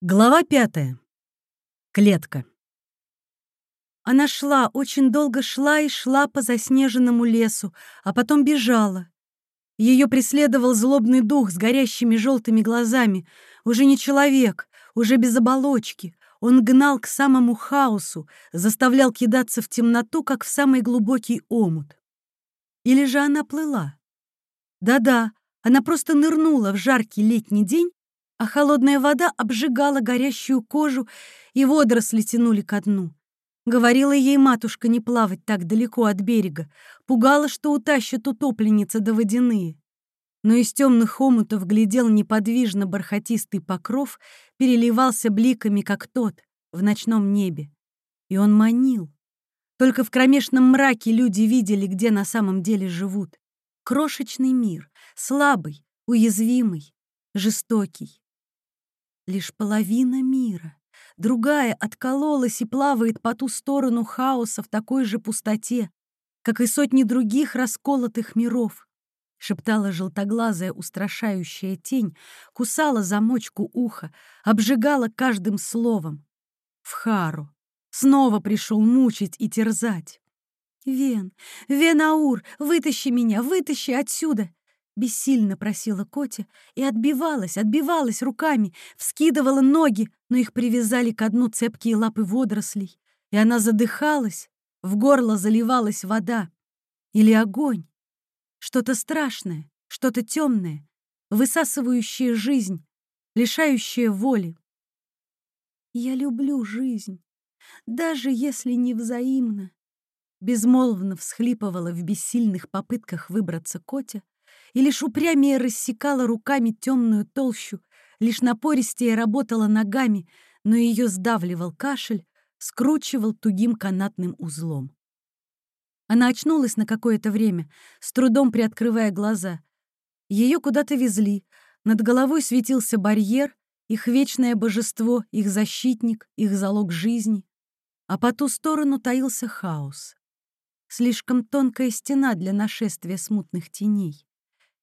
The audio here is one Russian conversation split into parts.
Глава пятая. Клетка. Она шла, очень долго шла и шла по заснеженному лесу, а потом бежала. Ее преследовал злобный дух с горящими желтыми глазами. Уже не человек, уже без оболочки. Он гнал к самому хаосу, заставлял кидаться в темноту, как в самый глубокий омут. Или же она плыла? Да-да, она просто нырнула в жаркий летний день а холодная вода обжигала горящую кожу, и водоросли тянули ко дну. Говорила ей матушка не плавать так далеко от берега, пугала, что утащат утопленница до водяные. Но из темных омутов глядел неподвижно бархатистый покров, переливался бликами, как тот, в ночном небе. И он манил. Только в кромешном мраке люди видели, где на самом деле живут. Крошечный мир, слабый, уязвимый, жестокий лишь половина мира. Другая откололась и плавает по ту сторону хаоса в такой же пустоте, как и сотни других расколотых миров. Шептала желтоглазая устрашающая тень, кусала замочку уха, обжигала каждым словом. В Хару снова пришел мучить и терзать. «Вен, Венаур, вытащи меня, вытащи отсюда!» Бессильно просила Котя и отбивалась, отбивалась руками, вскидывала ноги, но их привязали к дну цепкие лапы водорослей, и она задыхалась, в горло заливалась вода. Или огонь. Что-то страшное, что-то темное, высасывающее жизнь, лишающее воли. Я люблю жизнь, даже если не взаимно. Безмолвно всхлипывала в бессильных попытках выбраться Котя, и лишь упрямее рассекала руками темную толщу, лишь напористее работала ногами, но ее сдавливал кашель, скручивал тугим канатным узлом. Она очнулась на какое-то время, с трудом приоткрывая глаза. Ее куда-то везли, над головой светился барьер, их вечное божество, их защитник, их залог жизни. А по ту сторону таился хаос. Слишком тонкая стена для нашествия смутных теней.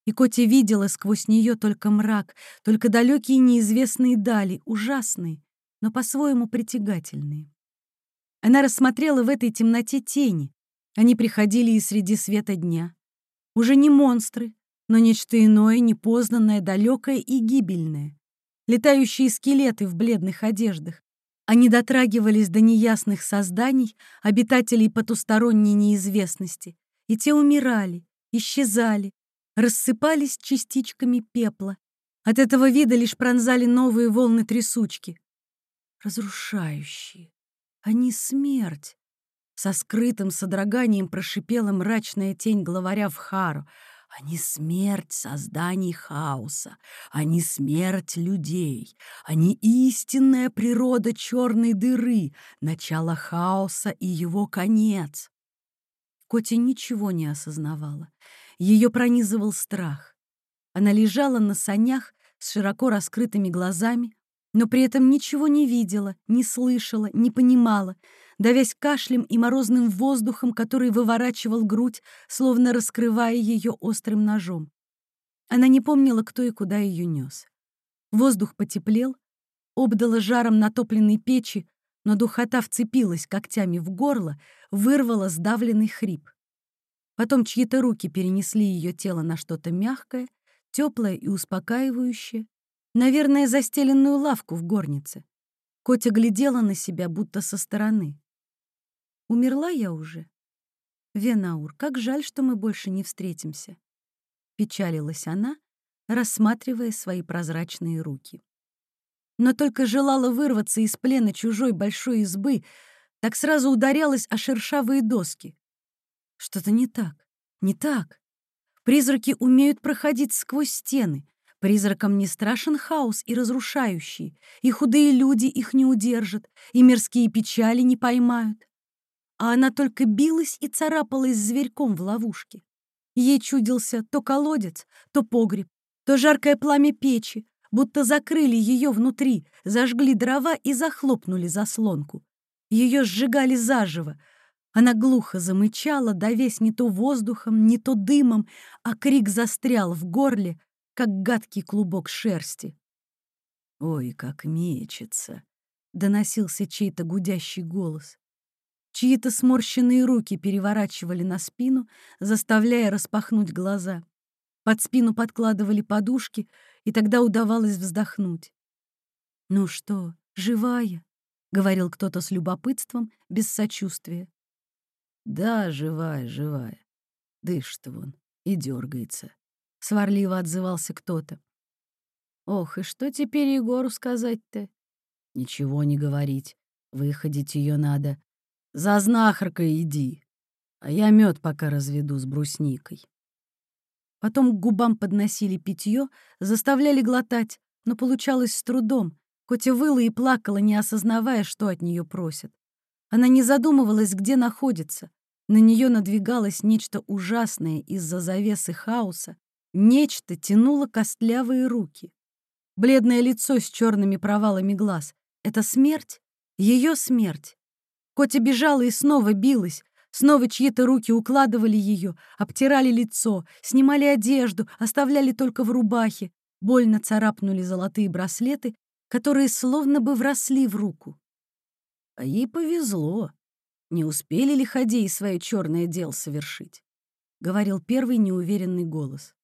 И Котя видела сквозь нее только мрак, только далекие неизвестные дали, ужасные, но по-своему притягательные. Она рассмотрела в этой темноте тени. Они приходили и среди света дня. Уже не монстры, но нечто иное, непознанное, далекое и гибельное. Летающие скелеты в бледных одеждах. Они дотрагивались до неясных созданий, обитателей потусторонней неизвестности, и те умирали, исчезали, рассыпались частичками пепла. От этого вида лишь пронзали новые волны трясучки. Разрушающие. Они смерть. Со скрытым содроганием прошипела мрачная тень главаря в Хару. Они смерть созданий хаоса. Они смерть людей. Они истинная природа черной дыры, начало хаоса и его конец. Котя ничего не осознавала. Ее пронизывал страх. Она лежала на санях с широко раскрытыми глазами, но при этом ничего не видела, не слышала, не понимала, давясь кашлем и морозным воздухом, который выворачивал грудь, словно раскрывая ее острым ножом. Она не помнила, кто и куда ее нес. Воздух потеплел, обдала жаром натопленной печи, но духота вцепилась когтями в горло, вырвала сдавленный хрип. Потом чьи-то руки перенесли ее тело на что-то мягкое, теплое и успокаивающее, наверное, застеленную лавку в горнице. Котя глядела на себя, будто со стороны. «Умерла я уже?» «Венаур, как жаль, что мы больше не встретимся», — печалилась она, рассматривая свои прозрачные руки. Но только желала вырваться из плена чужой большой избы, так сразу ударялась о шершавые доски. Что-то не так, не так. Призраки умеют проходить сквозь стены. Призракам не страшен хаос и разрушающий, и худые люди их не удержат, и мирские печали не поймают. А она только билась и царапалась зверьком в ловушке. Ей чудился то колодец, то погреб, то жаркое пламя печи, будто закрыли ее внутри, зажгли дрова и захлопнули заслонку. Ее сжигали заживо, она глухо замычала, давясь не то воздухом, не то дымом, а крик застрял в горле, как гадкий клубок шерсти. «Ой, как мечется!» — доносился чей-то гудящий голос. Чьи-то сморщенные руки переворачивали на спину, заставляя распахнуть глаза. Под спину подкладывали подушки, и тогда удавалось вздохнуть. «Ну что, живая?» — говорил кто-то с любопытством, без сочувствия. «Да, живая, живая. Дышит вон и дергается. Сварливо отзывался кто-то. «Ох, и что теперь Егору сказать-то?» «Ничего не говорить. Выходить ее надо. За знахаркой иди, а я мед пока разведу с брусникой». Потом к губам подносили питье, заставляли глотать, но получалось с трудом. Котя выла и плакала, не осознавая, что от нее просят. Она не задумывалась, где находится. На нее надвигалось нечто ужасное из-за завесы хаоса. Нечто тянуло костлявые руки. Бледное лицо с черными провалами глаз. Это смерть? Ее смерть. Котя бежала и снова билась. Снова чьи-то руки укладывали ее, обтирали лицо, снимали одежду, оставляли только в рубахе. Больно царапнули золотые браслеты, которые словно бы вросли в руку. А ей повезло. Не успели ли ходей свое черное дело совершить? Говорил первый неуверенный голос.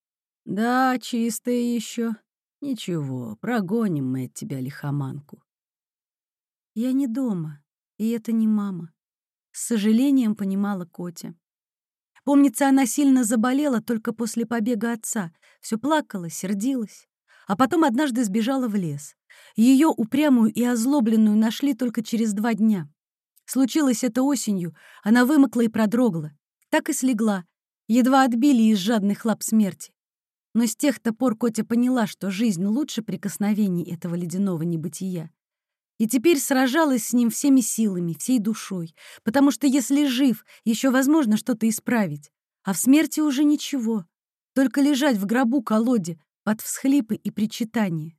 Да, чистая еще. Ничего, прогоним мы от тебя лихоманку. Я не дома, и это не мама. С сожалением понимала Котя. Помнится, она сильно заболела только после побега отца. Все плакала, сердилась. А потом однажды сбежала в лес. Ее упрямую и озлобленную нашли только через два дня. Случилось это осенью, она вымокла и продрогла. Так и слегла, едва отбили из жадных лап смерти. Но с тех-то пор Котя поняла, что жизнь лучше прикосновений этого ледяного небытия. И теперь сражалась с ним всеми силами, всей душой, потому что если жив, еще возможно что-то исправить, а в смерти уже ничего, только лежать в гробу-колоде под всхлипы и причитания.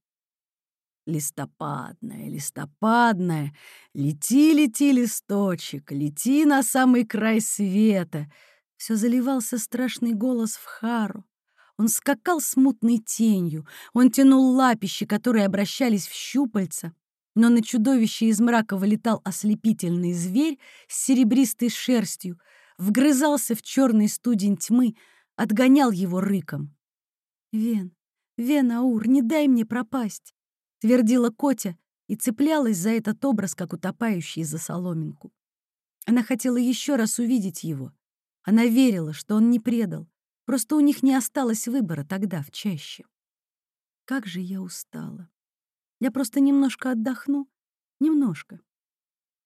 Листопадная, листопадная, лети, лети, листочек, лети на самый край света. Все заливался страшный голос в Хару. Он скакал смутной тенью, он тянул лапищи, которые обращались в щупальца, но на чудовище из мрака вылетал ослепительный зверь с серебристой шерстью, вгрызался в черный студень тьмы, отгонял его рыком. «Вен, Вен, Аур, не дай мне пропасть!» Твердила Котя и цеплялась за этот образ, как утопающий за соломинку. Она хотела еще раз увидеть его. Она верила, что он не предал. Просто у них не осталось выбора тогда, в чаще. Как же я устала. Я просто немножко отдохну. Немножко.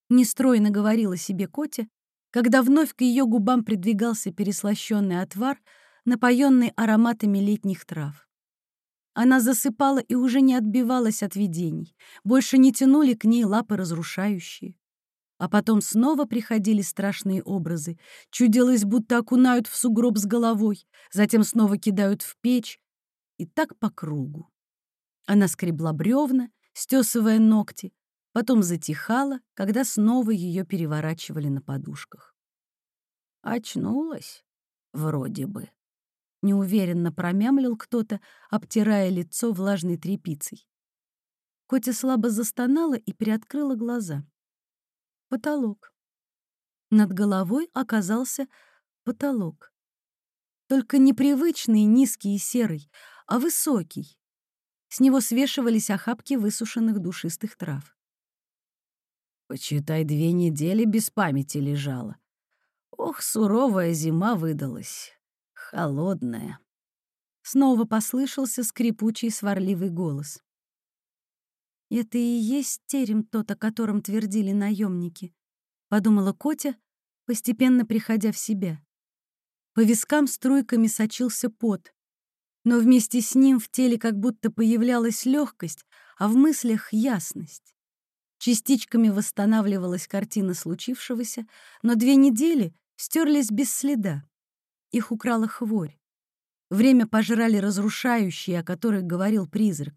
Нестройно говорила себе Котя, когда вновь к ее губам придвигался переслащенный отвар, напоенный ароматами летних трав. Она засыпала и уже не отбивалась от видений. Больше не тянули к ней лапы разрушающие. А потом снова приходили страшные образы. Чудилось, будто окунают в сугроб с головой, затем снова кидают в печь. И так по кругу. Она скребла бревна, стесывая ногти, потом затихала, когда снова ее переворачивали на подушках. Очнулась, вроде бы. Неуверенно промямлил кто-то, обтирая лицо влажной тряпицей. Котя слабо застонала и приоткрыла глаза. Потолок. Над головой оказался потолок. Только непривычный, низкий и серый, а высокий. С него свешивались охапки высушенных душистых трав. Почитай, две недели без памяти лежала. Ох, суровая зима выдалась холодная. Снова послышался скрипучий сварливый голос. «Это и есть терем тот, о котором твердили наемники», — подумала Котя, постепенно приходя в себя. По вискам струйками сочился пот, но вместе с ним в теле как будто появлялась легкость, а в мыслях — ясность. Частичками восстанавливалась картина случившегося, но две недели стерлись без следа. Их украла хворь. Время пожрали разрушающие, о которых говорил призрак.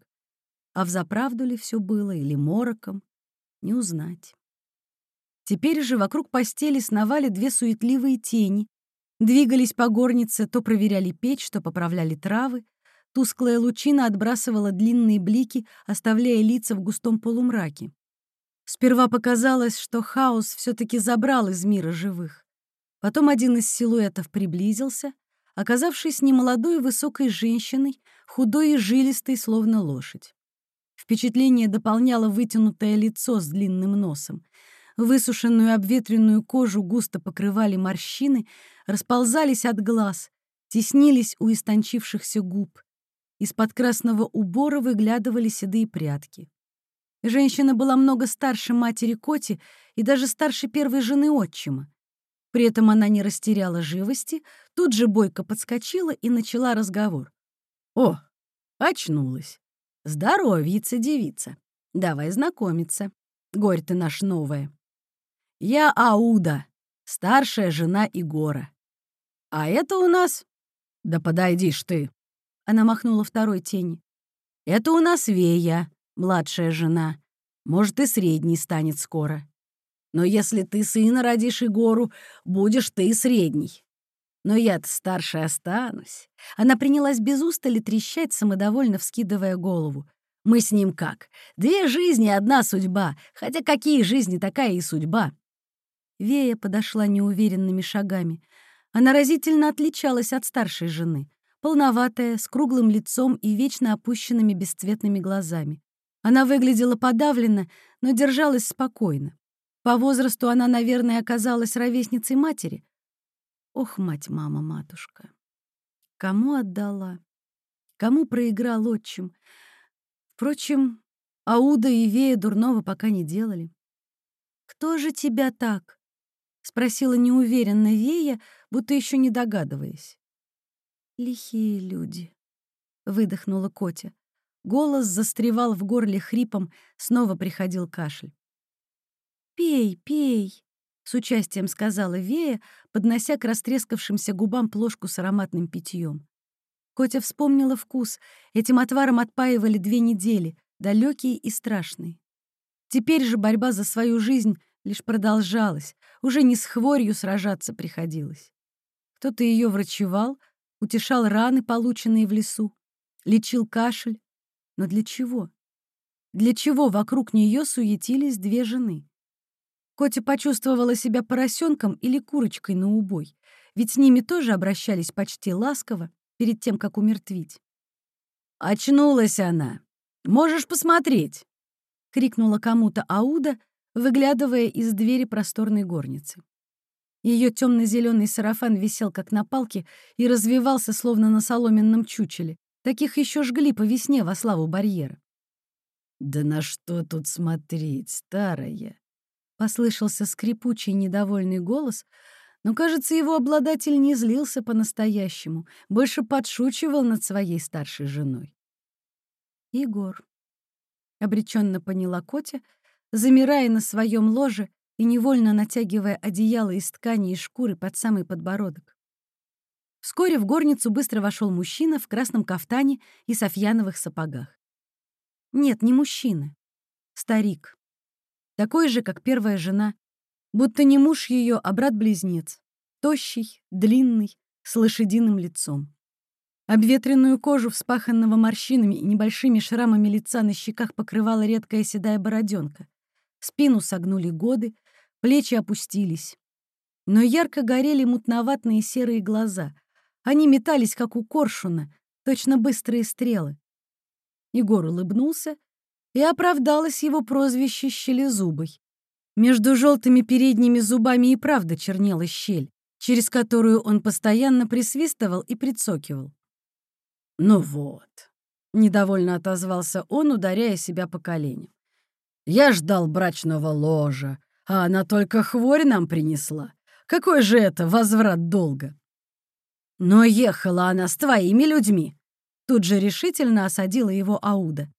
А взаправду ли все было или мороком, не узнать. Теперь же вокруг постели сновали две суетливые тени, двигались по горнице, то проверяли печь, то поправляли травы, Тусклая лучина отбрасывала длинные блики, оставляя лица в густом полумраке. Сперва показалось, что хаос все-таки забрал из мира живых. Потом один из силуэтов приблизился, оказавшись немолодой высокой женщиной, худой и жилистой, словно лошадь. Впечатление дополняло вытянутое лицо с длинным носом. Высушенную обветренную кожу густо покрывали морщины, расползались от глаз, теснились у истончившихся губ. Из-под красного убора выглядывали седые прятки. Женщина была много старше матери Коти и даже старше первой жены отчима. При этом она не растеряла живости, тут же бойко подскочила и начала разговор. «О, очнулась. Здоровьица девица. Давай знакомиться. Горь ты наш новая. Я Ауда, старшая жена Игора. А это у нас... Да подойдишь ты. Она махнула второй тени. Это у нас Вея, младшая жена. Может, и средний станет скоро. Но если ты сына родишь Егору, будешь ты средний. Но я-то старше останусь. Она принялась без устали трещать, самодовольно вскидывая голову. Мы с ним как? Две жизни, одна судьба. Хотя какие жизни, такая и судьба. Вея подошла неуверенными шагами. Она разительно отличалась от старшей жены. Полноватая, с круглым лицом и вечно опущенными бесцветными глазами. Она выглядела подавленно, но держалась спокойно. По возрасту она, наверное, оказалась ровесницей матери, Ох, мать, мама, матушка. Кому отдала? Кому проиграл отчим? Впрочем, Ауда и Вея дурного пока не делали. «Кто же тебя так?» — спросила неуверенно Вея, будто еще не догадываясь. «Лихие люди», — выдохнула Котя. Голос застревал в горле хрипом, снова приходил кашель. «Пей, пей», с участием сказала Вея, поднося к растрескавшимся губам плошку с ароматным питьем. Котя вспомнила вкус. Этим отваром отпаивали две недели, далекие и страшные. Теперь же борьба за свою жизнь лишь продолжалась, уже не с хворью сражаться приходилось. Кто-то ее врачевал, утешал раны, полученные в лесу, лечил кашель. Но для чего? Для чего вокруг нее суетились две жены? Котя почувствовала себя поросенком или курочкой на убой, ведь с ними тоже обращались почти ласково перед тем, как умертвить. «Очнулась она! Можешь посмотреть!» — крикнула кому-то Ауда, выглядывая из двери просторной горницы. Ее темно-зеленый сарафан висел как на палке и развивался, словно на соломенном чучеле. Таких еще жгли по весне во славу барьера. «Да на что тут смотреть, старая?» Послышался скрипучий недовольный голос, но, кажется, его обладатель не злился по-настоящему, больше подшучивал над своей старшей женой. «Егор», — обреченно поняла Котя, замирая на своем ложе и невольно натягивая одеяло из ткани и шкуры под самый подбородок. Вскоре в горницу быстро вошел мужчина в красном кафтане и софьяновых сапогах. Нет, не мужчина. Старик такой же, как первая жена, будто не муж ее, а брат-близнец, тощий, длинный, с лошадиным лицом. Обветренную кожу, вспаханного морщинами и небольшими шрамами лица на щеках покрывала редкая седая бороденка. Спину согнули годы, плечи опустились. Но ярко горели мутноватные серые глаза. Они метались, как у коршуна, точно быстрые стрелы. Егор улыбнулся и оправдалось его прозвище «щелезубой». Между желтыми передними зубами и правда чернела щель, через которую он постоянно присвистывал и прицокивал. «Ну вот», — недовольно отозвался он, ударяя себя по коленям. «Я ждал брачного ложа, а она только хворь нам принесла. Какой же это возврат долга?» «Но ехала она с твоими людьми», — тут же решительно осадила его Ауда.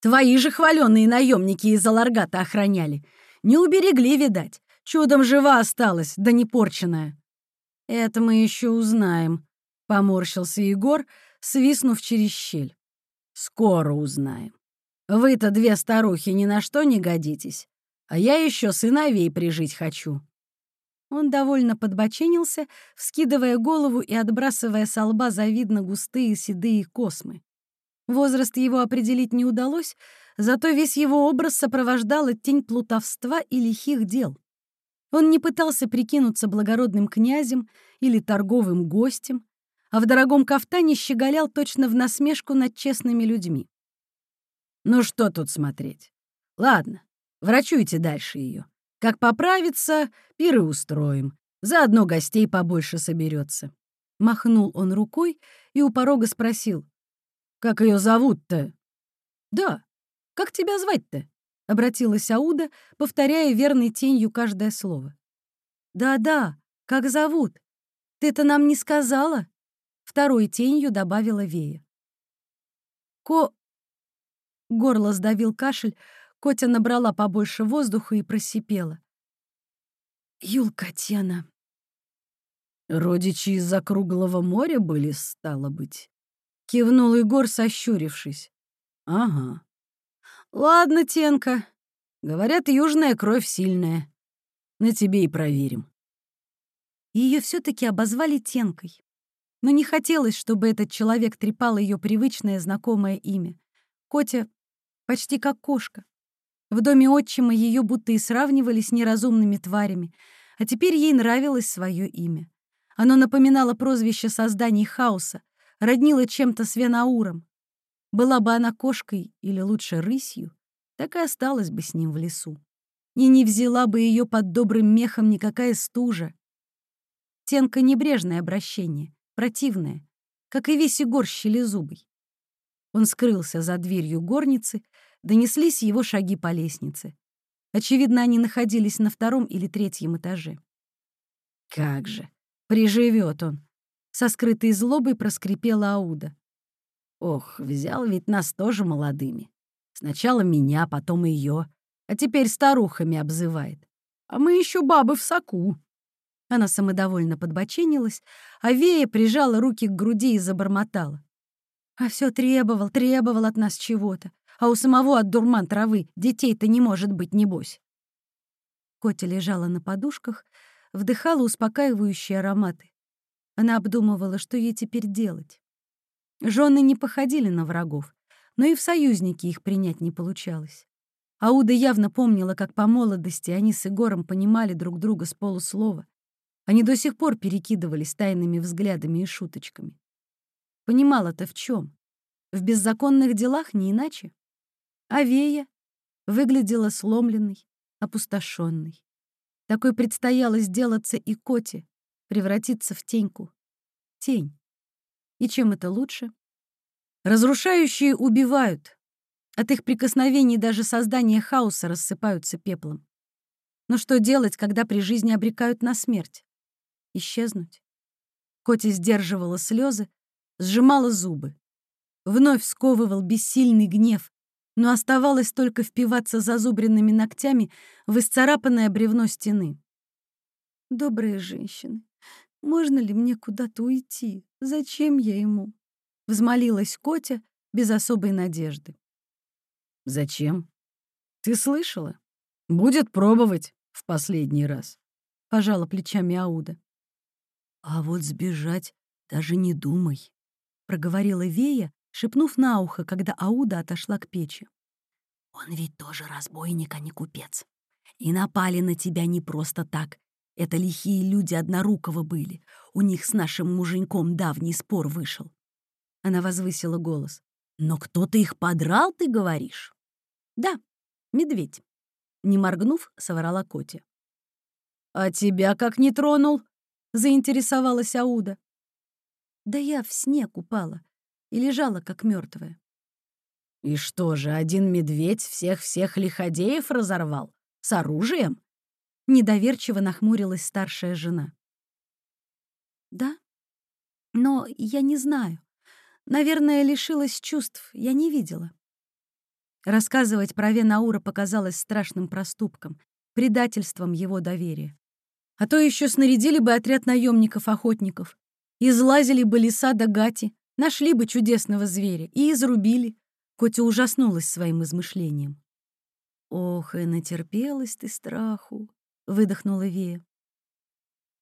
Твои же хваленные наемники из Аларгата охраняли. Не уберегли, видать. Чудом жива осталась, да не порченная. Это мы еще узнаем, — поморщился Егор, свистнув через щель. Скоро узнаем. Вы-то две старухи ни на что не годитесь, а я еще сыновей прижить хочу. Он довольно подбоченился, вскидывая голову и отбрасывая со лба завидно густые седые космы. Возраст его определить не удалось, зато весь его образ сопровождала тень плутовства и лихих дел. Он не пытался прикинуться благородным князем или торговым гостем, а в дорогом кафтане щеголял точно в насмешку над честными людьми. «Ну что тут смотреть? Ладно, врачуйте дальше ее. Как поправится, пиры устроим. Заодно гостей побольше соберется. Махнул он рукой и у порога спросил. «Как ее зовут-то?» «Да, как тебя звать-то?» — обратилась Ауда, повторяя верной тенью каждое слово. «Да-да, как зовут? Ты-то нам не сказала?» Второй тенью добавила Вея. «Ко...» Горло сдавил кашель, Котя набрала побольше воздуха и просипела. «Юлка Тена». «Родичи из-за круглого моря были, стало быть?» Кивнул Егор, сощурившись. «Ага. Ладно, Тенка. Говорят, южная кровь сильная. На тебе и проверим». Ее все таки обозвали Тенкой. Но не хотелось, чтобы этот человек трепал ее привычное знакомое имя. Котя почти как кошка. В доме отчима ее будто и сравнивали с неразумными тварями, а теперь ей нравилось свое имя. Оно напоминало прозвище созданий хаоса, роднило чем-то с Венауром. Была бы она кошкой или лучше рысью, так и осталась бы с ним в лесу. И не взяла бы ее под добрым мехом никакая стужа. Тенка — небрежное обращение, противное, как и весь Егор щелезубый. Он скрылся за дверью горницы, донеслись его шаги по лестнице. Очевидно, они находились на втором или третьем этаже. «Как же! Приживет он!» Со скрытой злобой проскрипела Ауда. «Ох, взял ведь нас тоже молодыми. Сначала меня, потом ее, а теперь старухами обзывает. А мы еще бабы в соку». Она самодовольно подбоченилась, а Вея прижала руки к груди и забормотала. «А все требовал, требовал от нас чего-то а у самого от дурман травы детей-то не может быть, небось. Котя лежала на подушках, вдыхала успокаивающие ароматы. Она обдумывала, что ей теперь делать. Жены не походили на врагов, но и в союзники их принять не получалось. Ауда явно помнила, как по молодости они с Егором понимали друг друга с полуслова. Они до сих пор перекидывались тайными взглядами и шуточками. Понимала-то в чем? В беззаконных делах не иначе. Авея выглядела сломленной, опустошенной. Такой предстояло сделаться и Коте, превратиться в теньку. Тень. И чем это лучше? Разрушающие убивают. От их прикосновений даже создания хаоса рассыпаются пеплом. Но что делать, когда при жизни обрекают на смерть? Исчезнуть? Коти сдерживала слезы, сжимала зубы. Вновь сковывал бессильный гнев, но оставалось только впиваться зазубренными ногтями в исцарапанное бревно стены. «Добрые женщины, можно ли мне куда-то уйти? Зачем я ему?» — взмолилась Котя без особой надежды. «Зачем? Ты слышала? Будет пробовать в последний раз», — пожала плечами Ауда. «А вот сбежать даже не думай», — проговорила Вея, шепнув на ухо, когда Ауда отошла к печи. «Он ведь тоже разбойник, а не купец. И напали на тебя не просто так. Это лихие люди однорукого были. У них с нашим муженьком давний спор вышел». Она возвысила голос. «Но кто-то их подрал, ты говоришь?» «Да, медведь», — не моргнув, соврала Котя. «А тебя как не тронул?» — заинтересовалась Ауда. «Да я в снег упала и лежала, как мертвая. «И что же, один медведь всех-всех лиходеев разорвал? С оружием?» Недоверчиво нахмурилась старшая жена. «Да, но я не знаю. Наверное, лишилась чувств, я не видела». Рассказывать про Венаура показалось страшным проступком, предательством его доверия. А то еще снарядили бы отряд наемников-охотников, излазили бы леса до гати, Нашли бы чудесного зверя и изрубили. Котя ужаснулась своим измышлением. «Ох, и натерпелась ты страху!» — выдохнула Вея.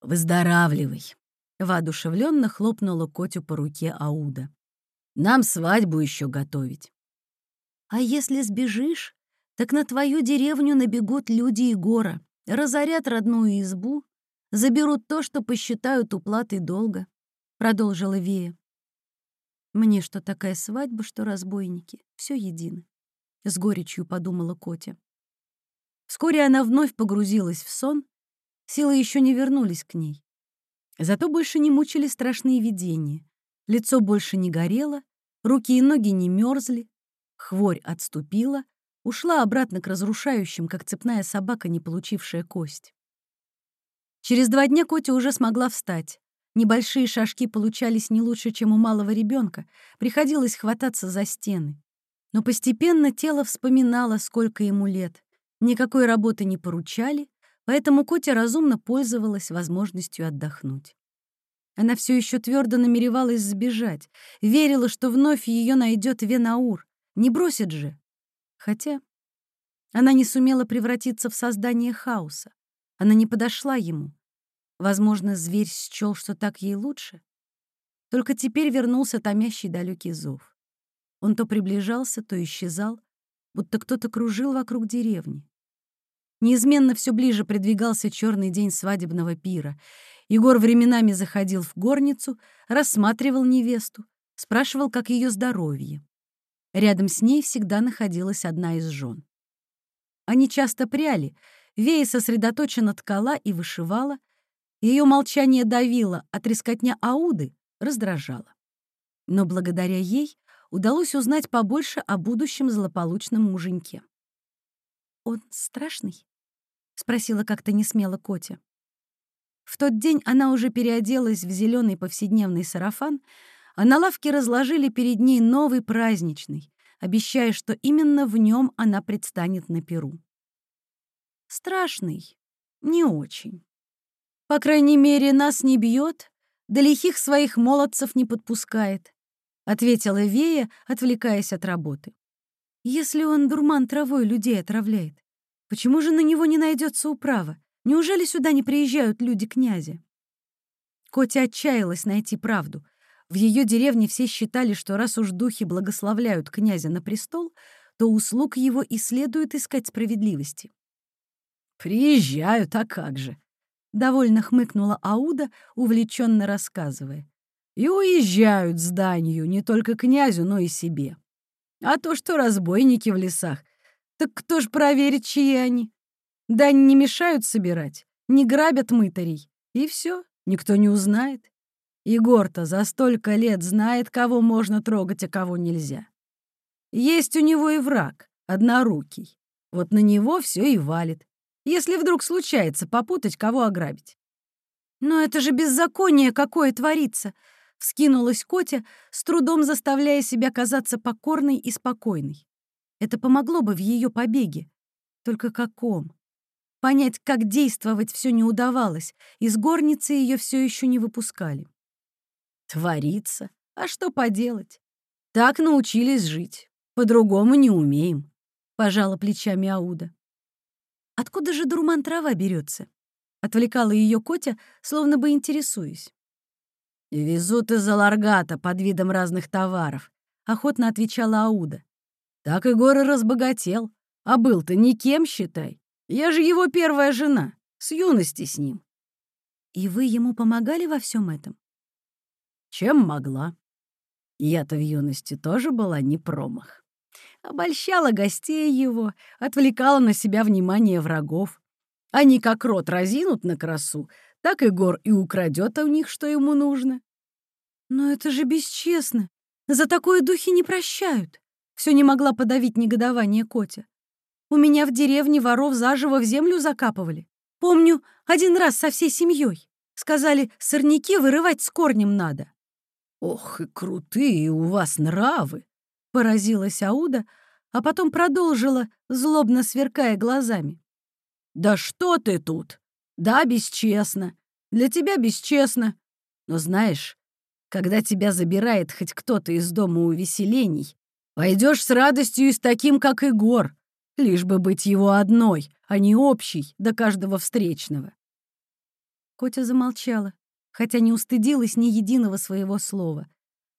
«Выздоравливай!» — воодушевленно хлопнула Котю по руке Ауда. Нам свадьбу еще готовить. А если сбежишь, так на твою деревню набегут люди Егора, разорят родную избу, заберут то, что посчитают уплатой долга, — продолжила Вея. Мне что такая свадьба, что разбойники, все едино. С горечью подумала Котя. Вскоре она вновь погрузилась в сон, силы еще не вернулись к ней. Зато больше не мучили страшные видения. Лицо больше не горело, руки и ноги не мерзли, хворь отступила, ушла обратно к разрушающим, как цепная собака, не получившая кость. Через два дня Котя уже смогла встать. Небольшие шажки получались не лучше, чем у малого ребенка, приходилось хвататься за стены. Но постепенно тело вспоминало, сколько ему лет. Никакой работы не поручали, поэтому Котя разумно пользовалась возможностью отдохнуть. Она все еще твердо намеревалась сбежать, верила, что вновь ее найдет Венаур, не бросит же. Хотя она не сумела превратиться в создание хаоса. Она не подошла ему. Возможно, зверь счел, что так ей лучше. Только теперь вернулся томящий далекий зов. Он то приближался, то исчезал, будто кто-то кружил вокруг деревни. Неизменно все ближе придвигался черный день свадебного пира. Егор временами заходил в горницу, рассматривал невесту, спрашивал, как ее здоровье. Рядом с ней всегда находилась одна из жен. Они часто пряли, Вея сосредоточенно ткала и вышивала, ее молчание давило, а трескотня Ауды раздражала. Но благодаря ей удалось узнать побольше о будущем злополучном муженьке. «Он страшный?» — спросила как-то несмело Котя. В тот день она уже переоделась в зеленый повседневный сарафан, а на лавке разложили перед ней новый праздничный, обещая, что именно в нем она предстанет на перу. Страшный, не очень. По крайней мере, нас не бьет, да лихих своих молодцев не подпускает, ответила Вея, отвлекаясь от работы. Если он дурман травой людей отравляет, почему же на него не найдется управа? Неужели сюда не приезжают люди князя? Котя отчаялась найти правду. В ее деревне все считали, что раз уж духи благословляют князя на престол, то услуг его и следует искать справедливости. «Приезжают, а как же!» Довольно хмыкнула Ауда, увлеченно рассказывая. И уезжают с данью не только князю, но и себе. А то, что разбойники в лесах, так кто ж проверит, чьи они? Дань не мешают собирать, не грабят мытарей. И все, никто не узнает. Егор-то за столько лет знает, кого можно трогать, а кого нельзя. Есть у него и враг, однорукий. Вот на него все и валит если вдруг случается попутать, кого ограбить. «Но это же беззаконие какое творится!» — вскинулась Котя, с трудом заставляя себя казаться покорной и спокойной. Это помогло бы в ее побеге. Только каком? Понять, как действовать, все не удавалось. Из горницы ее все еще не выпускали. Творится. А что поделать? Так научились жить. По-другому не умеем. Пожала плечами Ауда. Откуда же дурман трава берется? Отвлекала ее Котя, словно бы интересуясь. «Везут из Аларгата под видом разных товаров», — охотно отвечала Ауда. «Так и горы разбогател. А был-то никем, считай. Я же его первая жена, с юности с ним». «И вы ему помогали во всем этом?» «Чем могла. Я-то в юности тоже была не промах» обольщала гостей его, отвлекала на себя внимание врагов. Они как рот разинут на красу, так и гор и украдет у них, что ему нужно. Но это же бесчестно. За такое духи не прощают. Все не могла подавить негодование Котя. У меня в деревне воров заживо в землю закапывали. Помню, один раз со всей семьей. Сказали, сорняки вырывать с корнем надо. «Ох, и крутые у вас нравы!» Поразилась Ауда, а потом продолжила, злобно сверкая глазами. «Да что ты тут? Да, бесчестно. Для тебя бесчестно. Но знаешь, когда тебя забирает хоть кто-то из дома увеселений, пойдешь с радостью и с таким, как Егор, лишь бы быть его одной, а не общей до каждого встречного». Котя замолчала, хотя не устыдилась ни единого своего слова.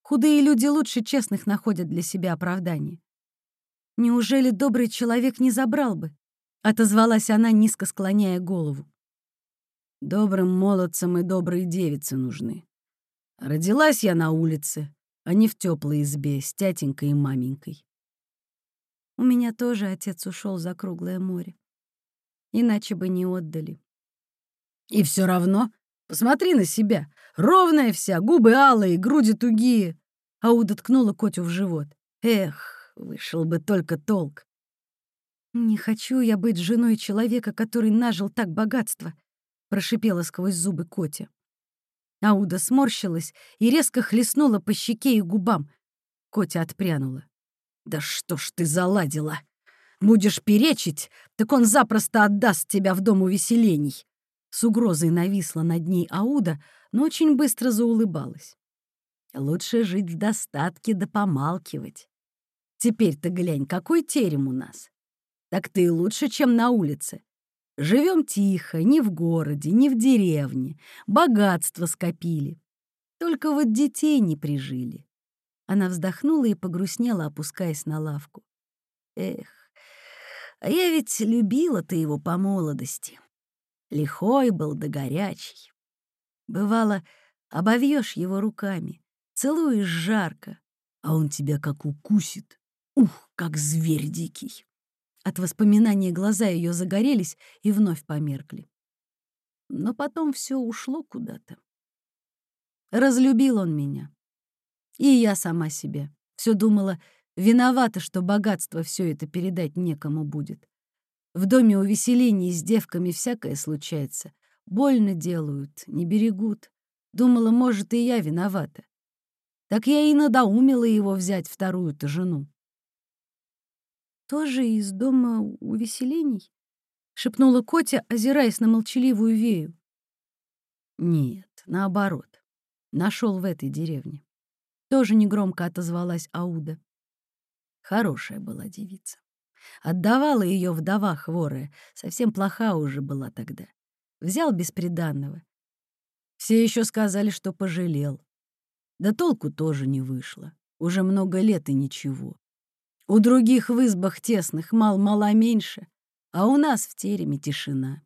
Худые люди лучше честных находят для себя оправдание. Неужели добрый человек не забрал бы? Отозвалась она, низко склоняя голову. Добрым молодцам и добрые девицы нужны. Родилась я на улице, а не в теплой избе с тятенькой и маменькой. У меня тоже отец ушел за круглое море. Иначе бы не отдали. И все равно, посмотри на себя. Ровная вся, губы алые, груди тугие. Ауда ткнула Котю в живот. Эх, вышел бы только толк. «Не хочу я быть женой человека, который нажил так богатство», — прошипела сквозь зубы Котя. Ауда сморщилась и резко хлестнула по щеке и губам. Котя отпрянула. «Да что ж ты заладила? Будешь перечить, так он запросто отдаст тебя в дом увеселений». С угрозой нависла над ней Ауда, но очень быстро заулыбалась. «Лучше жить в достатке да помалкивать. Теперь-то глянь, какой терем у нас. Так ты лучше, чем на улице. Живем тихо, ни в городе, ни в деревне, богатство скопили. Только вот детей не прижили. Она вздохнула и погрустнела, опускаясь на лавку. Эх, а я ведь любила ты его по молодости. Лихой был да горячий. Бывало, обовьешь его руками, целуешь жарко, а он тебя как укусит. Ух, как зверь дикий. От воспоминания глаза ее загорелись и вновь померкли. Но потом все ушло куда-то. Разлюбил он меня. И я сама себе. Все думала, виновата, что богатство все это передать некому будет. В доме увеселений с девками всякое случается. Больно делают, не берегут. Думала, может, и я виновата. Так я и надоумила его взять вторую-то жену. «Тоже из дома увеселений?» — шепнула Котя, озираясь на молчаливую Вею. «Нет, наоборот. Нашел в этой деревне. Тоже негромко отозвалась Ауда. Хорошая была девица. Отдавала ее вдова хворая, совсем плоха уже была тогда. Взял бесприданного. Все еще сказали, что пожалел. Да толку тоже не вышло. Уже много лет и ничего. У других в избах тесных мал-мала меньше, а у нас в тереме тишина.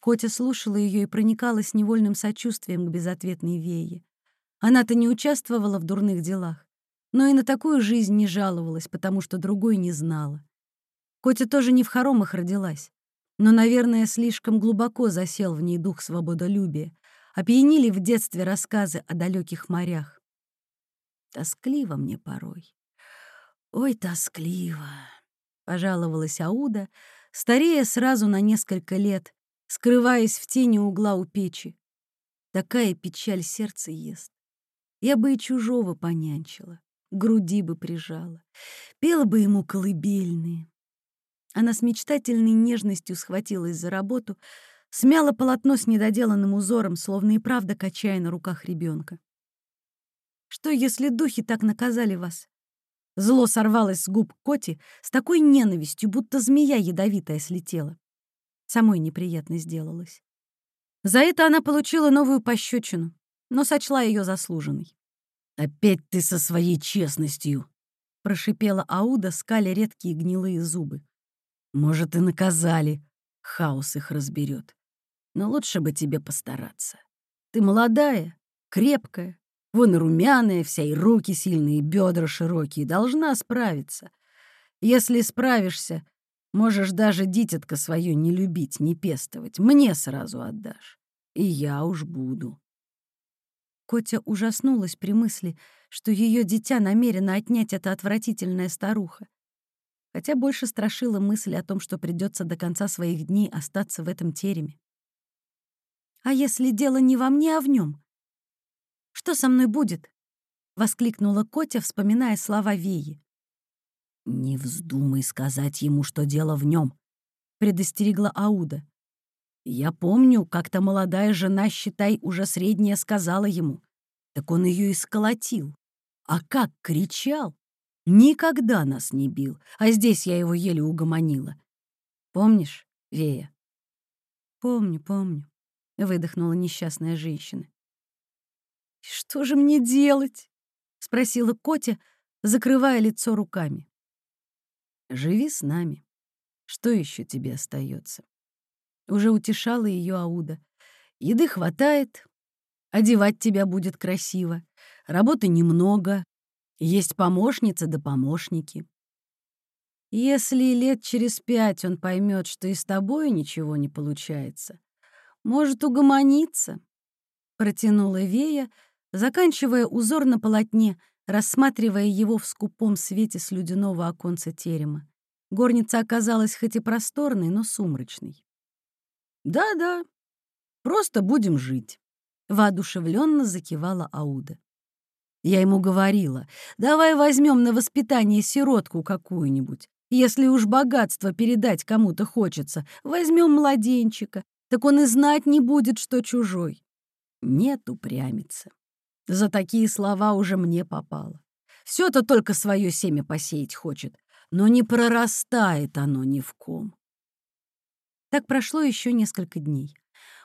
Котя слушала ее и проникалась невольным сочувствием к безответной Вее. Она-то не участвовала в дурных делах, но и на такую жизнь не жаловалась, потому что другой не знала. Котя тоже не в хоромах родилась, но, наверное, слишком глубоко засел в ней дух свободолюбия, опьянили в детстве рассказы о далеких морях. Тоскливо мне порой. Ой, тоскливо, пожаловалась Ауда, старея сразу на несколько лет, скрываясь в тени угла у печи. Такая печаль сердце ест. Я бы и чужого понянчила, груди бы прижала, пела бы ему колыбельные. Она с мечтательной нежностью схватилась за работу, смяла полотно с недоделанным узором, словно и правда качая на руках ребенка. Что, если духи так наказали вас? Зло сорвалось с губ Коти с такой ненавистью, будто змея ядовитая слетела. Самой неприятно сделалось. За это она получила новую пощечину, но сочла ее заслуженной. «Опять ты со своей честностью!» — прошипела Ауда, скаля редкие гнилые зубы. «Может, и наказали. Хаос их разберет. Но лучше бы тебе постараться. Ты молодая, крепкая, Вон и румяная вся, и руки сильные, и бедра широкие. Должна справиться. Если справишься, можешь даже дитятка свое не любить, не пестовать. Мне сразу отдашь. И я уж буду. Котя ужаснулась при мысли, что ее дитя намерена отнять эта отвратительная старуха. Хотя больше страшила мысль о том, что придется до конца своих дней остаться в этом тереме. «А если дело не во мне, а в нем? Что со мной будет?» — воскликнула Котя, вспоминая слова Веи. «Не вздумай сказать ему, что дело в нем, предостерегла Ауда. «Я помню, как-то молодая жена, считай, уже средняя, сказала ему. Так он ее и сколотил. А как кричал! Никогда нас не бил, а здесь я его еле угомонила. Помнишь, Вея?» «Помню, помню», — выдохнула несчастная женщина. «Что же мне делать?» — спросила Котя, закрывая лицо руками. «Живи с нами. Что еще тебе остается? Уже утешала ее Ауда. «Еды хватает, одевать тебя будет красиво, работы немного, есть помощница да помощники. Если лет через пять он поймет, что и с тобой ничего не получается, может угомониться, протянула Вея, заканчивая узор на полотне, рассматривая его в скупом свете слюдяного оконца терема. Горница оказалась хоть и просторной, но сумрачной. «Да-да, просто будем жить», — воодушевленно закивала Ауда. Я ему говорила, давай возьмем на воспитание сиротку какую-нибудь. Если уж богатство передать кому-то хочется, возьмем младенчика, так он и знать не будет, что чужой. Нет, упрямится. За такие слова уже мне попало. Все-то только свое семя посеять хочет, но не прорастает оно ни в ком. Так прошло еще несколько дней.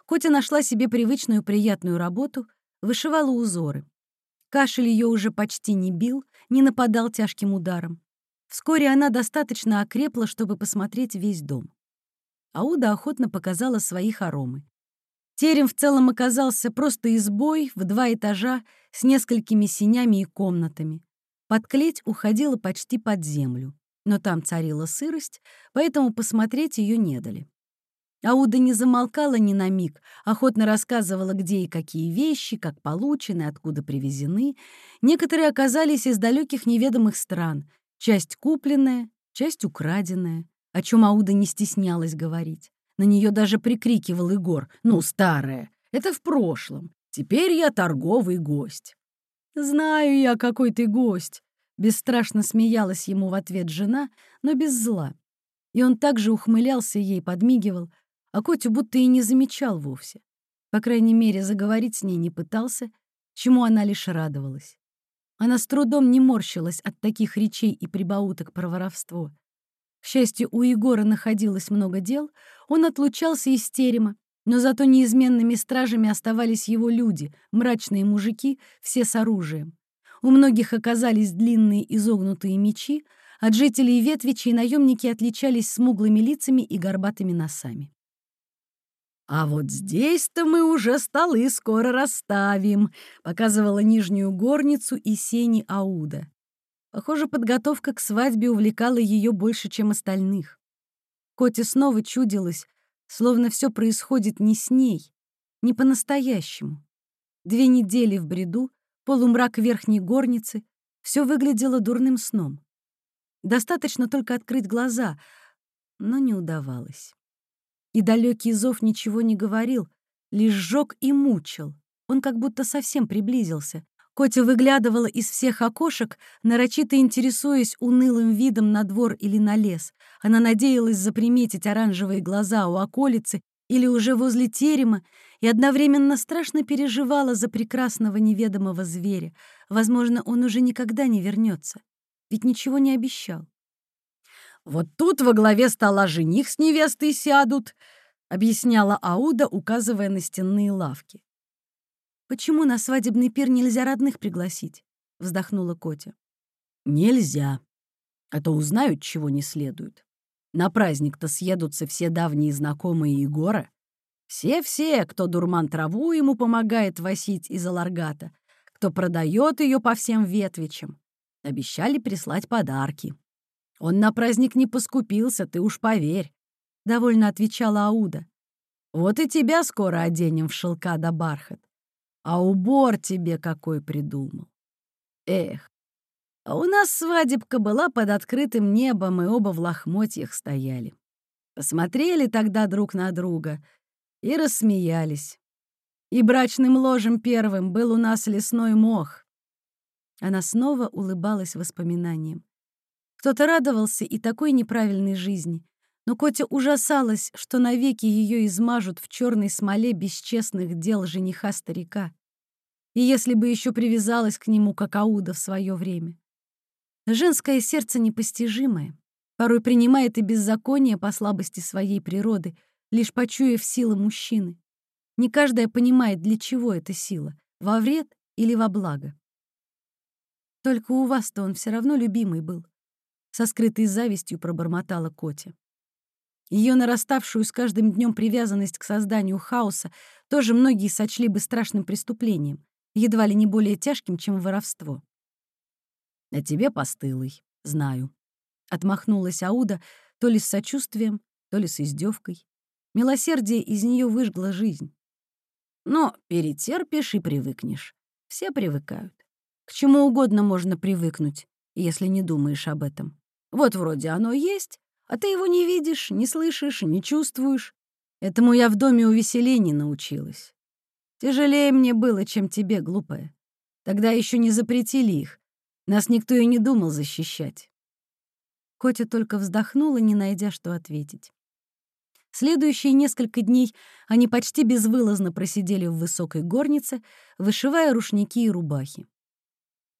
Котя нашла себе привычную приятную работу, вышивала узоры. Кашель ее уже почти не бил, не нападал тяжким ударом. Вскоре она достаточно окрепла, чтобы посмотреть весь дом. Ауда охотно показала свои хоромы. Терем в целом оказался просто избой в два этажа с несколькими синями и комнатами. Под клеть уходила почти под землю, но там царила сырость, поэтому посмотреть ее не дали. Ауда не замолкала ни на миг, охотно рассказывала, где и какие вещи, как получены, откуда привезены. Некоторые оказались из далеких неведомых стран, часть купленная, часть украденная, о чем Ауда не стеснялась говорить. На нее даже прикрикивал Егор. «Ну, старая, это в прошлом. Теперь я торговый гость». «Знаю я, какой ты гость», — бесстрашно смеялась ему в ответ жена, но без зла. И он также ухмылялся ей, подмигивал — а Котю будто и не замечал вовсе. По крайней мере, заговорить с ней не пытался, чему она лишь радовалась. Она с трудом не морщилась от таких речей и прибауток про воровство. К счастью, у Егора находилось много дел, он отлучался из терема, но зато неизменными стражами оставались его люди, мрачные мужики, все с оружием. У многих оказались длинные изогнутые мечи, от жителей Ветвичей наемники отличались смуглыми лицами и горбатыми носами. «А вот здесь-то мы уже столы скоро расставим», — показывала нижнюю горницу и сени Ауда. Похоже, подготовка к свадьбе увлекала ее больше, чем остальных. Коте снова чудилось, словно все происходит не с ней, не по-настоящему. Две недели в бреду, полумрак верхней горницы, все выглядело дурным сном. Достаточно только открыть глаза, но не удавалось. И далекий зов ничего не говорил, лишь жёг и мучил. Он как будто совсем приблизился. Котя выглядывала из всех окошек, нарочито интересуясь унылым видом на двор или на лес. Она надеялась заприметить оранжевые глаза у околицы или уже возле терема, и одновременно страшно переживала за прекрасного неведомого зверя. Возможно, он уже никогда не вернется, ведь ничего не обещал. Вот тут во главе стола жених с невестой сядут, объясняла Ауда, указывая на стенные лавки. Почему на свадебный пир нельзя родных пригласить? вздохнула Котя. Нельзя. А то узнают, чего не следует. На праздник-то съедутся все давние знакомые Егора. Все-все, кто дурман траву ему помогает восить из аларгата, кто продает ее по всем ветвичам. Обещали прислать подарки. Он на праздник не поскупился, ты уж поверь», — довольно отвечала Ауда. «Вот и тебя скоро оденем в шелка да бархат. А убор тебе какой придумал. Эх, а у нас свадебка была под открытым небом, и оба в лохмотьях стояли. Посмотрели тогда друг на друга и рассмеялись. И брачным ложем первым был у нас лесной мох. Она снова улыбалась воспоминаниям. Кто-то радовался и такой неправильной жизни, но Котя ужасалась, что навеки ее измажут в черной смоле бесчестных дел жениха-старика. И если бы еще привязалась к нему, как Ауда в свое время. Женское сердце непостижимое, порой принимает и беззаконие по слабости своей природы, лишь почуяв силы мужчины. Не каждая понимает, для чего эта сила — во вред или во благо. Только у вас-то он все равно любимый был. Со скрытой завистью пробормотала Котя. Ее нараставшую с каждым днем привязанность к созданию хаоса тоже многие сочли бы страшным преступлением, едва ли не более тяжким, чем воровство. «А тебе постылый, знаю», — отмахнулась Ауда то ли с сочувствием, то ли с издевкой. Милосердие из нее выжгло жизнь. Но перетерпишь и привыкнешь. Все привыкают. К чему угодно можно привыкнуть, если не думаешь об этом. Вот вроде оно есть, а ты его не видишь, не слышишь, не чувствуешь. Этому я в доме увеселений научилась. Тяжелее мне было, чем тебе, глупая. Тогда еще не запретили их. Нас никто и не думал защищать. Котя только вздохнула, не найдя, что ответить. Следующие несколько дней они почти безвылазно просидели в высокой горнице, вышивая рушники и рубахи.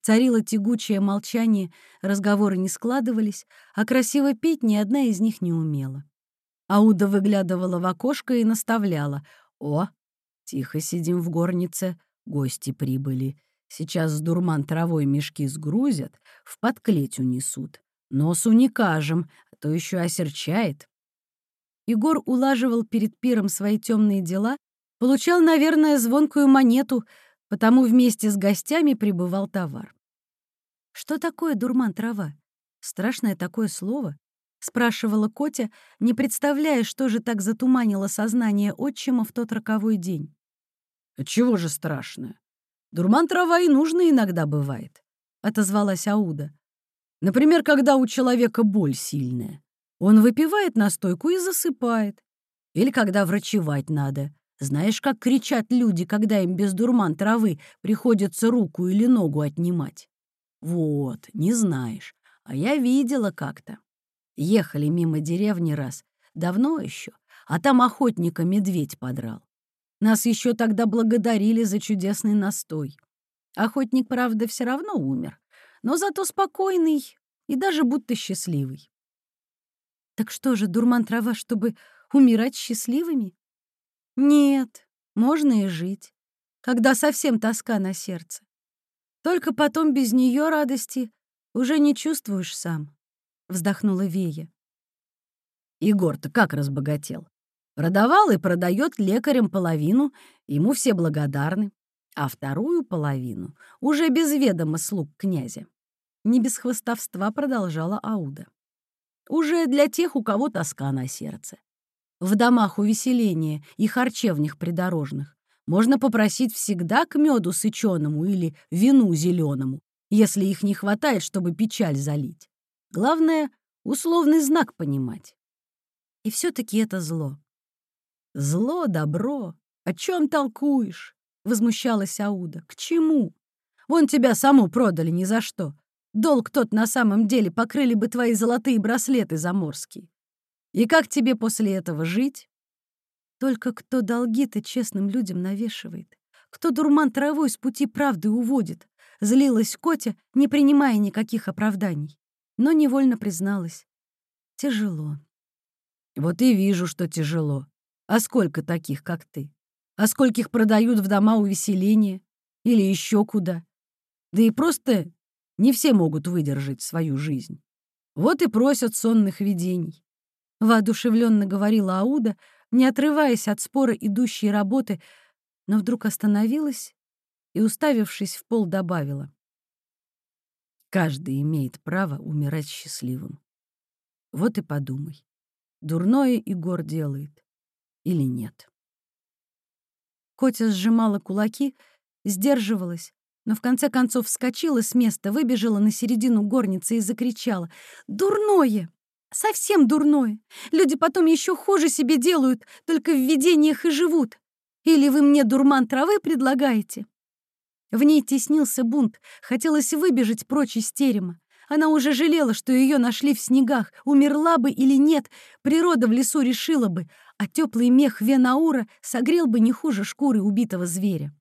Царило тягучее молчание, разговоры не складывались, а красиво петь ни одна из них не умела. Ауда выглядывала в окошко и наставляла. «О, тихо сидим в горнице, гости прибыли. Сейчас с дурман травой мешки сгрузят, в подклеть унесут. Носу не кажем, а то еще осерчает. Егор улаживал перед пиром свои темные дела, получал, наверное, звонкую монету, потому вместе с гостями прибывал товар. «Что такое дурман-трава? Страшное такое слово?» — спрашивала Котя, не представляя, что же так затуманило сознание отчима в тот роковой день. «Чего же страшное? Дурман-трава и нужно иногда бывает», — отозвалась Ауда. «Например, когда у человека боль сильная. Он выпивает настойку и засыпает. Или когда врачевать надо. Знаешь, как кричат люди, когда им без дурман травы приходится руку или ногу отнимать? Вот, не знаешь. А я видела как-то. Ехали мимо деревни раз. Давно еще. А там охотника медведь подрал. Нас еще тогда благодарили за чудесный настой. Охотник, правда, все равно умер. Но зато спокойный и даже будто счастливый. Так что же, дурман-трава, чтобы умирать счастливыми? Нет, можно и жить, когда совсем тоска на сердце. Только потом без нее радости уже не чувствуешь сам, — вздохнула Вея. Егор-то как разбогател? Продавал и продает лекарям половину, ему все благодарны, а вторую половину уже без ведома слуг князя. Не без хвостовства продолжала Ауда уже для тех, у кого тоска на сердце. В домах увеселения и харчевнях придорожных можно попросить всегда к меду сыченому или вину зеленому, если их не хватает, чтобы печаль залить. Главное — условный знак понимать. И все-таки это зло. «Зло, добро. О чем толкуешь?» — возмущалась Ауда. «К чему? Вон тебя саму продали ни за что. Долг тот на самом деле покрыли бы твои золотые браслеты заморские. И как тебе после этого жить? Только кто долги-то честным людям навешивает, кто дурман травой с пути правды уводит, злилась Котя, не принимая никаких оправданий, но невольно призналась. Тяжело. Вот и вижу, что тяжело. А сколько таких, как ты? А скольких продают в дома увеселения? Или еще куда? Да и просто не все могут выдержать свою жизнь. Вот и просят сонных видений. Воодушевленно говорила Ауда, не отрываясь от спора идущей работы, но вдруг остановилась и, уставившись в пол, добавила. Каждый имеет право умирать счастливым. Вот и подумай, дурное Игорь делает или нет. Котя сжимала кулаки, сдерживалась, но в конце концов вскочила с места, выбежала на середину горницы и закричала. «Дурное! Совсем дурное! Люди потом еще хуже себе делают, только в видениях и живут. Или вы мне дурман травы предлагаете?» В ней теснился бунт, хотелось выбежать прочь из терема. Она уже жалела, что ее нашли в снегах, умерла бы или нет, природа в лесу решила бы, а теплый мех Венаура согрел бы не хуже шкуры убитого зверя.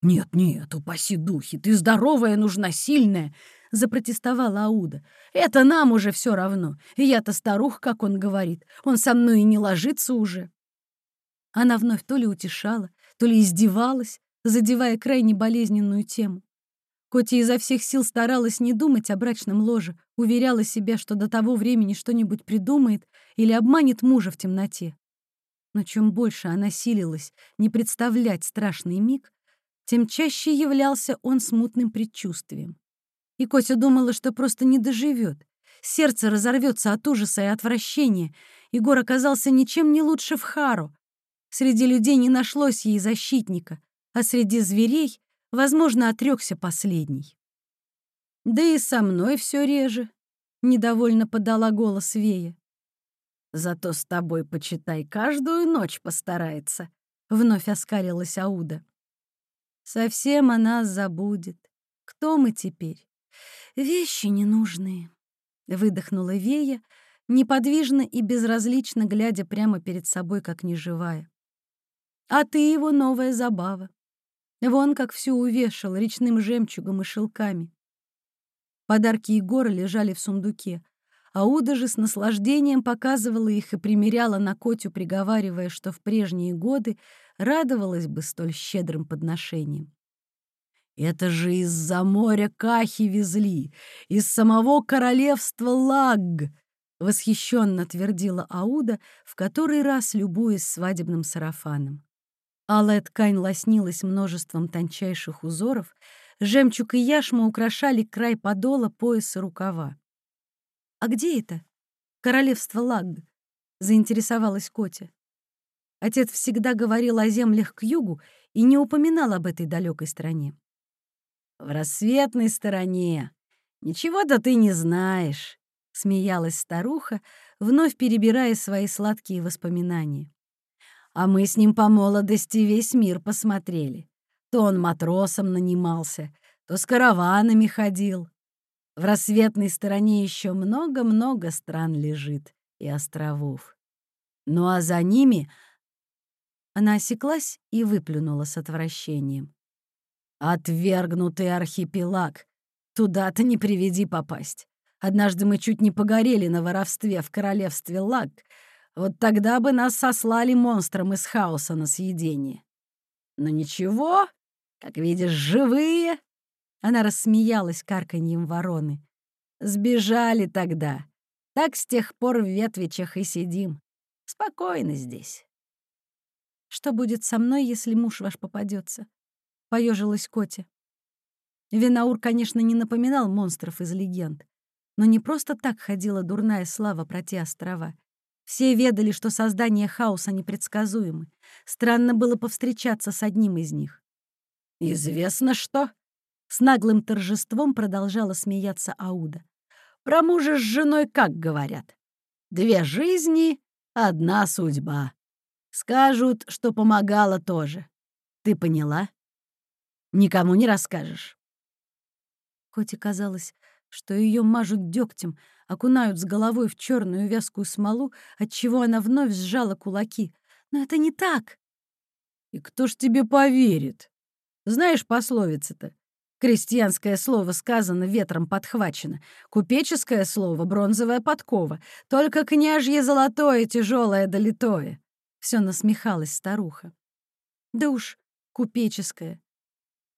«Нет, нет, упаси духи, ты здоровая, нужна сильная!» — запротестовала Ауда. «Это нам уже все равно. Я-то старух, как он говорит. Он со мной и не ложится уже». Она вновь то ли утешала, то ли издевалась, задевая крайне болезненную тему. Котя изо всех сил старалась не думать о брачном ложе, уверяла себя, что до того времени что-нибудь придумает или обманет мужа в темноте. Но чем больше она силилась не представлять страшный миг, тем чаще являлся он смутным предчувствием. И Котя думала, что просто не доживет. Сердце разорвется от ужаса и отвращения. Егор оказался ничем не лучше в Хару. Среди людей не нашлось ей защитника, а среди зверей Возможно, отрекся последний. Да и со мной все реже, недовольно подала голос Вея. Зато с тобой, почитай, каждую ночь постарается, вновь оскалилась Ауда. Совсем она забудет. Кто мы теперь? Вещи ненужные, выдохнула Вея, неподвижно и безразлично глядя прямо перед собой, как неживая. А ты его новая забава. Вон как все увешал речным жемчугом и шелками. Подарки Егора лежали в сундуке, а Уда же с наслаждением показывала их и примеряла на Котю, приговаривая, что в прежние годы радовалась бы столь щедрым подношением. «Это же из-за моря Кахи везли, из самого королевства Лагг!» — восхищенно твердила Ауда, в который раз любуясь свадебным сарафаном. Алая ткань лоснилась множеством тончайших узоров, жемчуг и яшма украшали край подола, пояса, рукава. «А где это? Королевство Лагг?» — заинтересовалась Котя. Отец всегда говорил о землях к югу и не упоминал об этой далекой стране. «В рассветной стороне. Ничего-то ты не знаешь», — смеялась старуха, вновь перебирая свои сладкие воспоминания. А мы с ним по молодости весь мир посмотрели. То он матросом нанимался, то с караванами ходил. В рассветной стороне еще много-много стран лежит и островов. Ну а за ними... Она осеклась и выплюнула с отвращением. «Отвергнутый архипелаг! Туда-то не приведи попасть. Однажды мы чуть не погорели на воровстве в королевстве Лаг, вот тогда бы нас сослали монстром из хаоса на съедение. Но ничего, как видишь, живые. Она рассмеялась карканьем вороны. Сбежали тогда. Так с тех пор в ветвичах и сидим. Спокойно здесь. Что будет со мной, если муж ваш попадется? Поежилась Котя. Винаур, конечно, не напоминал монстров из легенд, но не просто так ходила дурная слава про те острова. Все ведали, что создание хаоса непредсказуемы. Странно было повстречаться с одним из них. «Известно что?» — с наглым торжеством продолжала смеяться Ауда. «Про мужа с женой как говорят? Две жизни, одна судьба. Скажут, что помогала тоже. Ты поняла? Никому не расскажешь». Коте казалось, что ее мажут дегтем, окунают с головой в черную вязкую смолу, отчего она вновь сжала кулаки. Но это не так. И кто ж тебе поверит? Знаешь пословица-то? Крестьянское слово сказано, ветром подхвачено. Купеческое слово — бронзовая подкова. Только княжье золотое, тяжелое да литое. Все насмехалась старуха. Да уж, купеческое.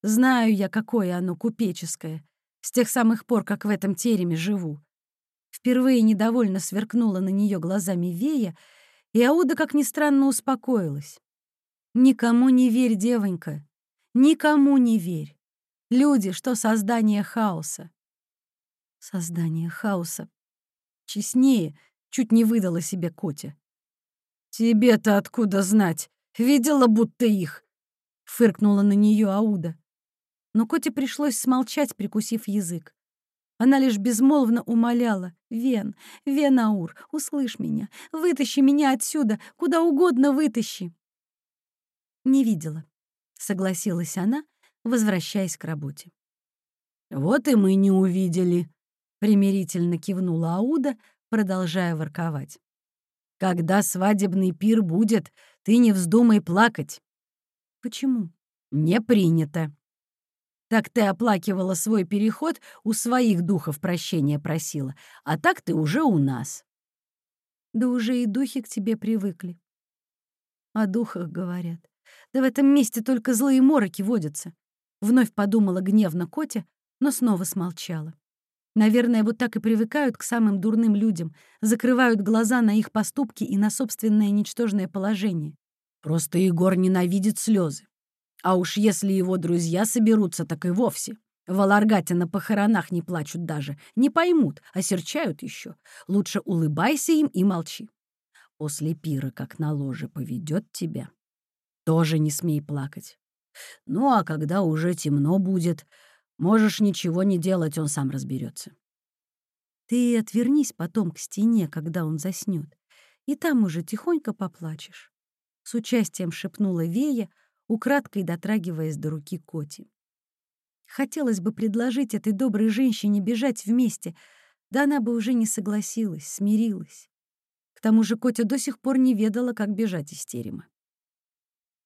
Знаю я, какое оно купеческое с тех самых пор, как в этом тереме живу. Впервые недовольно сверкнула на нее глазами Вея, и Ауда, как ни странно, успокоилась. «Никому не верь, девонька, никому не верь. Люди, что создание хаоса». «Создание хаоса». Честнее, чуть не выдала себе Котя. «Тебе-то откуда знать? Видела, будто их!» — фыркнула на нее Ауда но Коте пришлось смолчать, прикусив язык. Она лишь безмолвно умоляла. «Вен, Венаур, услышь меня, вытащи меня отсюда, куда угодно вытащи». «Не видела», — согласилась она, возвращаясь к работе. «Вот и мы не увидели», — примирительно кивнула Ауда, продолжая ворковать. «Когда свадебный пир будет, ты не вздумай плакать». «Почему?» «Не принято», так ты оплакивала свой переход, у своих духов прощения просила, а так ты уже у нас. Да уже и духи к тебе привыкли. О духах говорят. Да в этом месте только злые мороки водятся. Вновь подумала гневно Котя, но снова смолчала. Наверное, вот так и привыкают к самым дурным людям, закрывают глаза на их поступки и на собственное ничтожное положение. Просто Егор ненавидит слезы. А уж если его друзья соберутся, так и вовсе. В Аларгате на похоронах не плачут даже, не поймут, осерчают еще. Лучше улыбайся им и молчи. После пира, как на ложе, поведет тебя. Тоже не смей плакать. Ну а когда уже темно будет, Можешь ничего не делать, он сам разберется. Ты отвернись потом к стене, когда он заснет, и там уже тихонько поплачешь. С участием шепнула Вея, украдкой дотрагиваясь до руки Коти. Хотелось бы предложить этой доброй женщине бежать вместе, да она бы уже не согласилась, смирилась. К тому же Котя до сих пор не ведала, как бежать из терема.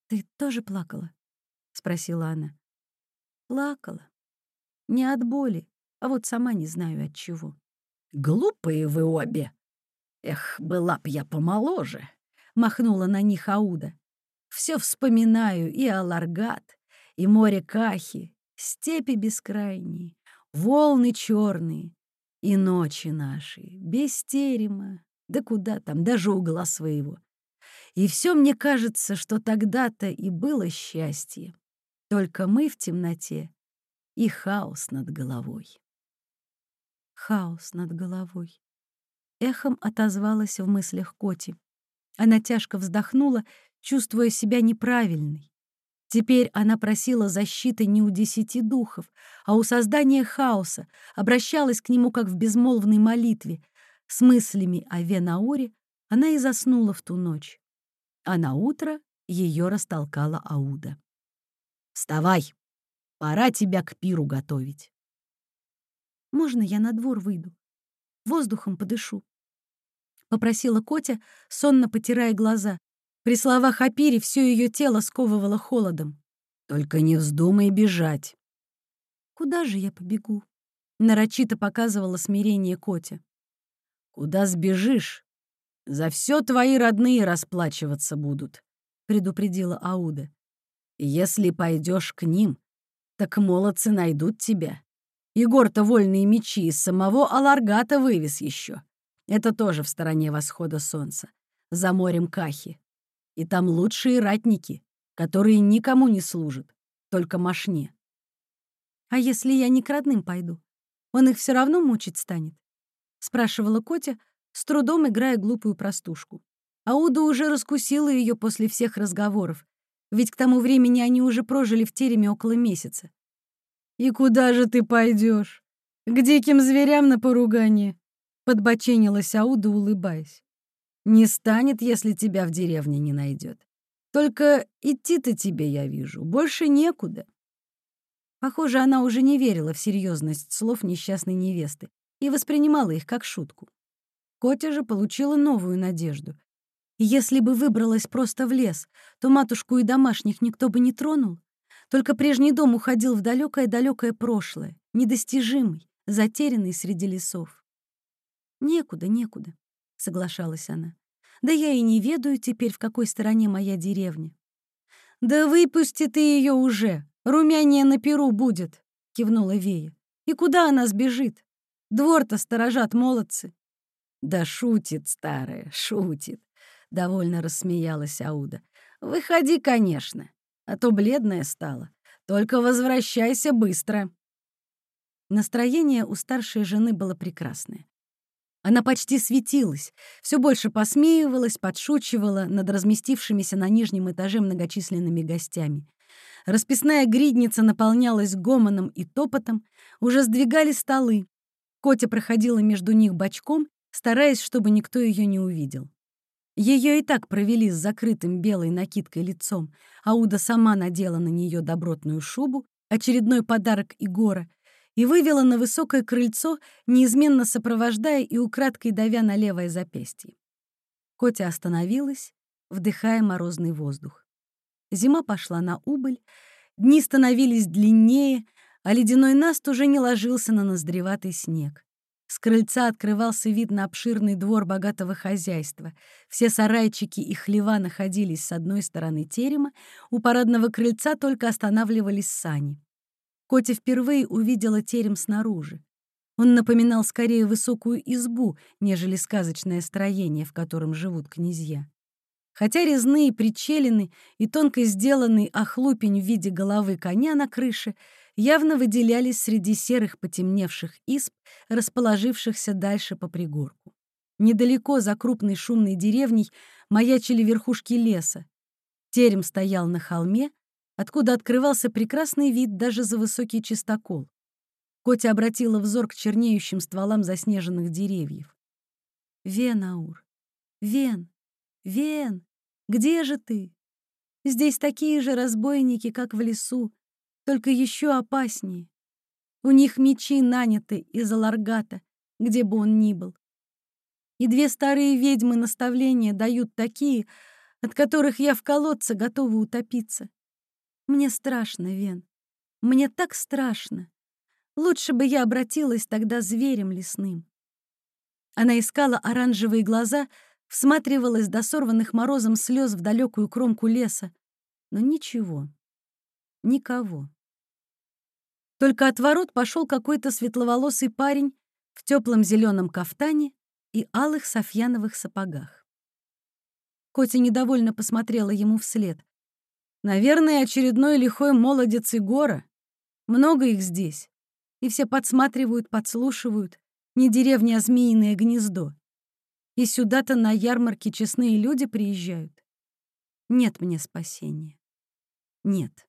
«Ты тоже плакала?» — спросила она. «Плакала. Не от боли, а вот сама не знаю от чего. «Глупые вы обе! Эх, была б я помоложе!» — махнула на них Ауда. «Все вспоминаю и Аларгат, и море Кахи, степи бескрайние, волны черные, и ночи наши, без терема, да куда там, даже угла своего. И все мне кажется, что тогда-то и было счастье. Только мы в темноте и хаос над головой. Хаос над головой. Эхом отозвалась в мыслях Коти. Она тяжко вздохнула, чувствуя себя неправильной. Теперь она просила защиты не у десяти духов, а у создания хаоса, обращалась к нему как в безмолвной молитве. С мыслями о Венауре она и заснула в ту ночь. А на утро ее растолкала Ауда. «Вставай!» Пора тебя к пиру готовить. Можно я на двор выйду? Воздухом подышу. Попросила Котя, сонно потирая глаза. При словах о пире все ее тело сковывало холодом. Только не вздумай бежать. Куда же я побегу? Нарочито показывала смирение Котя. Куда сбежишь? За все твои родные расплачиваться будут, предупредила Ауда. Если пойдешь к ним, так молодцы найдут тебя. Егор-то вольные мечи из самого Аларгата вывез еще. Это тоже в стороне восхода солнца, за морем Кахи. И там лучшие ратники, которые никому не служат, только машне. «А если я не к родным пойду? Он их все равно мучить станет?» — спрашивала Котя, с трудом играя глупую простушку. Ауда уже раскусила ее после всех разговоров, ведь к тому времени они уже прожили в тереме около месяца. «И куда же ты пойдешь? К диким зверям на поругание?» — подбоченилась Ауда, улыбаясь. «Не станет, если тебя в деревне не найдет. Только идти-то тебе, я вижу, больше некуда». Похоже, она уже не верила в серьезность слов несчастной невесты и воспринимала их как шутку. Котя же получила новую надежду. Если бы выбралась просто в лес, то матушку и домашних никто бы не тронул. Только прежний дом уходил в далекое-далекое прошлое, недостижимый, затерянный среди лесов. «Некуда, некуда», — соглашалась она. «Да я и не ведаю теперь, в какой стороне моя деревня». «Да выпусти ты ее уже! Румяние на перу будет!» — кивнула Вея. «И куда она сбежит? Двор-то сторожат молодцы». «Да шутит старая, шутит. — довольно рассмеялась Ауда. «Выходи, конечно, а то бледная стала. Только возвращайся быстро». Настроение у старшей жены было прекрасное. Она почти светилась, все больше посмеивалась, подшучивала над разместившимися на нижнем этаже многочисленными гостями. Расписная гридница наполнялась гомоном и топотом, уже сдвигали столы. Котя проходила между них бочком, стараясь, чтобы никто ее не увидел. Ее и так провели с закрытым белой накидкой лицом. Ауда сама надела на нее добротную шубу, очередной подарок Игора, и вывела на высокое крыльцо, неизменно сопровождая и украдкой давя на левое запястье. Котя остановилась, вдыхая морозный воздух. Зима пошла на убыль, дни становились длиннее, а ледяной наст уже не ложился на ноздреватый снег. С крыльца открывался вид на обширный двор богатого хозяйства. Все сарайчики и хлева находились с одной стороны терема, у парадного крыльца только останавливались сани. Котя впервые увидела терем снаружи. Он напоминал скорее высокую избу, нежели сказочное строение, в котором живут князья. Хотя резные причелины и тонко сделанный охлупень в виде головы коня на крыше явно выделялись среди серых потемневших исп, расположившихся дальше по пригорку. Недалеко за крупной шумной деревней маячили верхушки леса. Терем стоял на холме, откуда открывался прекрасный вид даже за высокий чистокол. Котя обратила взор к чернеющим стволам заснеженных деревьев. «Вен, Аур! Вен! Вен! Где же ты? Здесь такие же разбойники, как в лесу, только еще опаснее. У них мечи наняты из Аларгата, где бы он ни был. И две старые ведьмы наставления дают такие, от которых я в колодце готова утопиться. Мне страшно, Вен. Мне так страшно. Лучше бы я обратилась тогда зверем лесным. Она искала оранжевые глаза, всматривалась до сорванных морозом слез в далекую кромку леса, но ничего, никого. Только от ворот пошел какой-то светловолосый парень в теплом зеленом кафтане и алых софьяновых сапогах. Котя недовольно посмотрела ему вслед. Наверное, очередной лихой молодец Егора. Много их здесь. И все подсматривают, подслушивают. Не деревня, а змеиное гнездо. И сюда-то на ярмарке честные люди приезжают. Нет мне спасения. Нет.